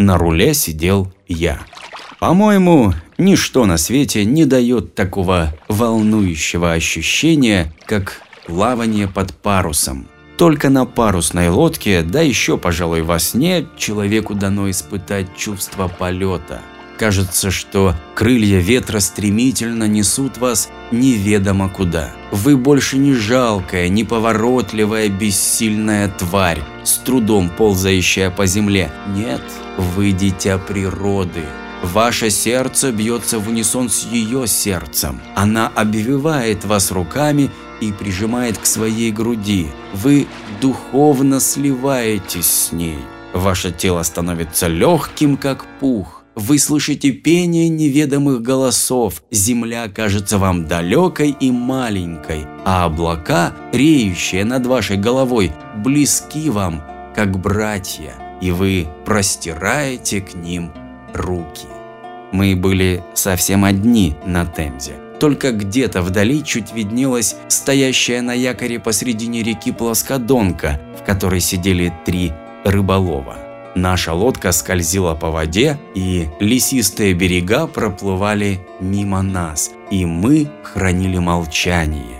На руле сидел я. По-моему, ничто на свете не дает такого волнующего ощущения, как плавание под парусом. Только на парусной лодке, да еще, пожалуй, во сне, человеку дано испытать чувство полета. Кажется, что крылья ветра стремительно несут вас неведомо куда. Вы больше не жалкая, неповоротливая, бессильная тварь, с трудом ползающая по земле. Нет, вы дитя природы. Ваше сердце бьется в унисон с ее сердцем. Она обвивает вас руками и прижимает к своей груди. Вы духовно сливаетесь с ней. Ваше тело становится легким, как пух. Вы слышите пение неведомых голосов, земля кажется вам далекой и маленькой, а облака, реющие над вашей головой, близки вам, как братья, и вы простираете к ним руки. Мы были совсем одни на Темзе. Только где-то вдали чуть виднелась стоящая на якоре посредине реки плоскодонка, в которой сидели три рыболова. Наша лодка скользила по воде, и лесистые берега проплывали мимо нас, и мы хранили молчание.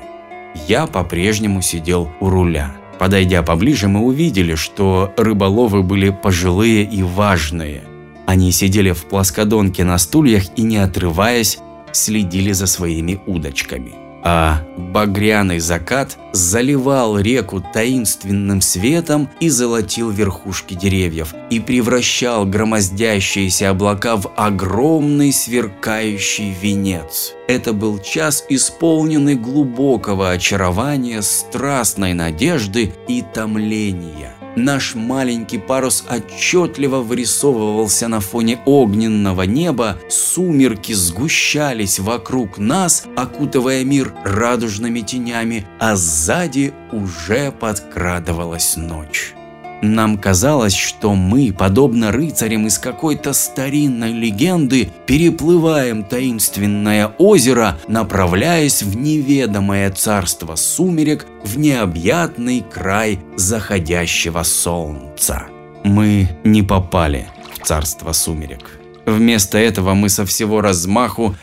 Я по-прежнему сидел у руля. Подойдя поближе, мы увидели, что рыболовы были пожилые и важные. Они сидели в плоскодонке на стульях и, не отрываясь, следили за своими удочками. А багряный закат заливал реку таинственным светом и золотил верхушки деревьев, и превращал громоздящиеся облака в огромный сверкающий венец. Это был час, исполненный глубокого очарования, страстной надежды и томления. Наш маленький парус отчетливо вырисовывался на фоне огненного неба, сумерки сгущались вокруг нас, окутывая мир радужными тенями, а сзади уже подкрадывалась ночь. Нам казалось, что мы, подобно рыцарям из какой-то старинной легенды, переплываем таинственное озеро, направляясь в неведомое царство сумерек, в необъятный край заходящего солнца. Мы не попали в царство сумерек. Вместо этого мы со всего размаху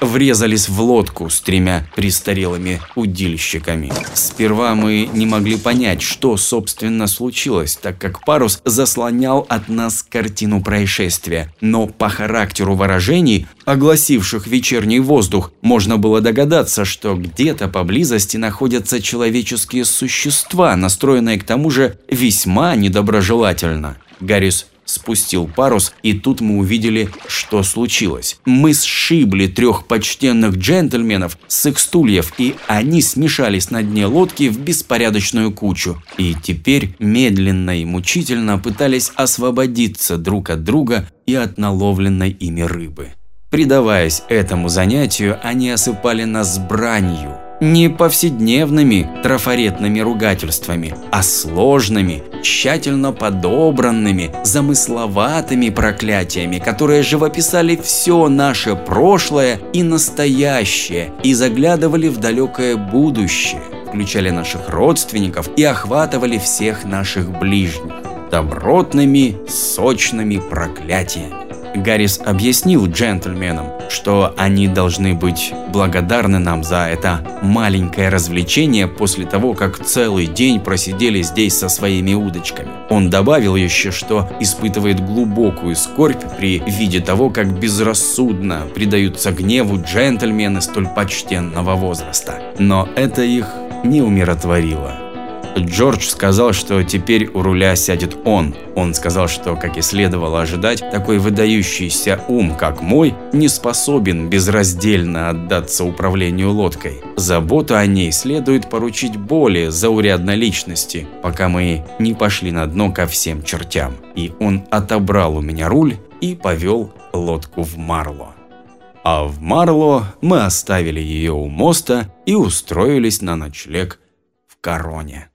врезались в лодку с тремя престарелыми удильщиками. Сперва мы не могли понять, что собственно случилось, так как парус заслонял от нас картину происшествия. Но по характеру выражений, огласивших вечерний воздух, можно было догадаться, что где-то поблизости находятся человеческие существа, настроенные к тому же весьма недоброжелательно. Гаррис спустил парус, и тут мы увидели, что случилось. Мы сшибли трех почтенных джентльменов с их стульев, и они смешались на дне лодки в беспорядочную кучу. И теперь медленно и мучительно пытались освободиться друг от друга и от наловленной ими рыбы. Предаваясь этому занятию, они осыпали нас бранью, не повседневными трафаретными ругательствами, а сложными, тщательно подобранными, замысловатыми проклятиями, которые живописали все наше прошлое и настоящее и заглядывали в далекое будущее, включали наших родственников и охватывали всех наших ближних добротными, сочными проклятиями. Гаррис объяснил джентльменам, что они должны быть благодарны нам за это маленькое развлечение после того, как целый день просидели здесь со своими удочками. Он добавил еще, что испытывает глубокую скорбь при виде того, как безрассудно предаются гневу джентльмены столь почтенного возраста. Но это их не умиротворило. Джордж сказал, что теперь у руля сядет он. Он сказал, что, как и следовало ожидать, такой выдающийся ум, как мой, не способен безраздельно отдаться управлению лодкой. Заботу о ней следует поручить более заурядной личности, пока мы не пошли на дно ко всем чертям. И он отобрал у меня руль и повел лодку в Марло. А в Марло мы оставили ее у моста и устроились на ночлег в Короне.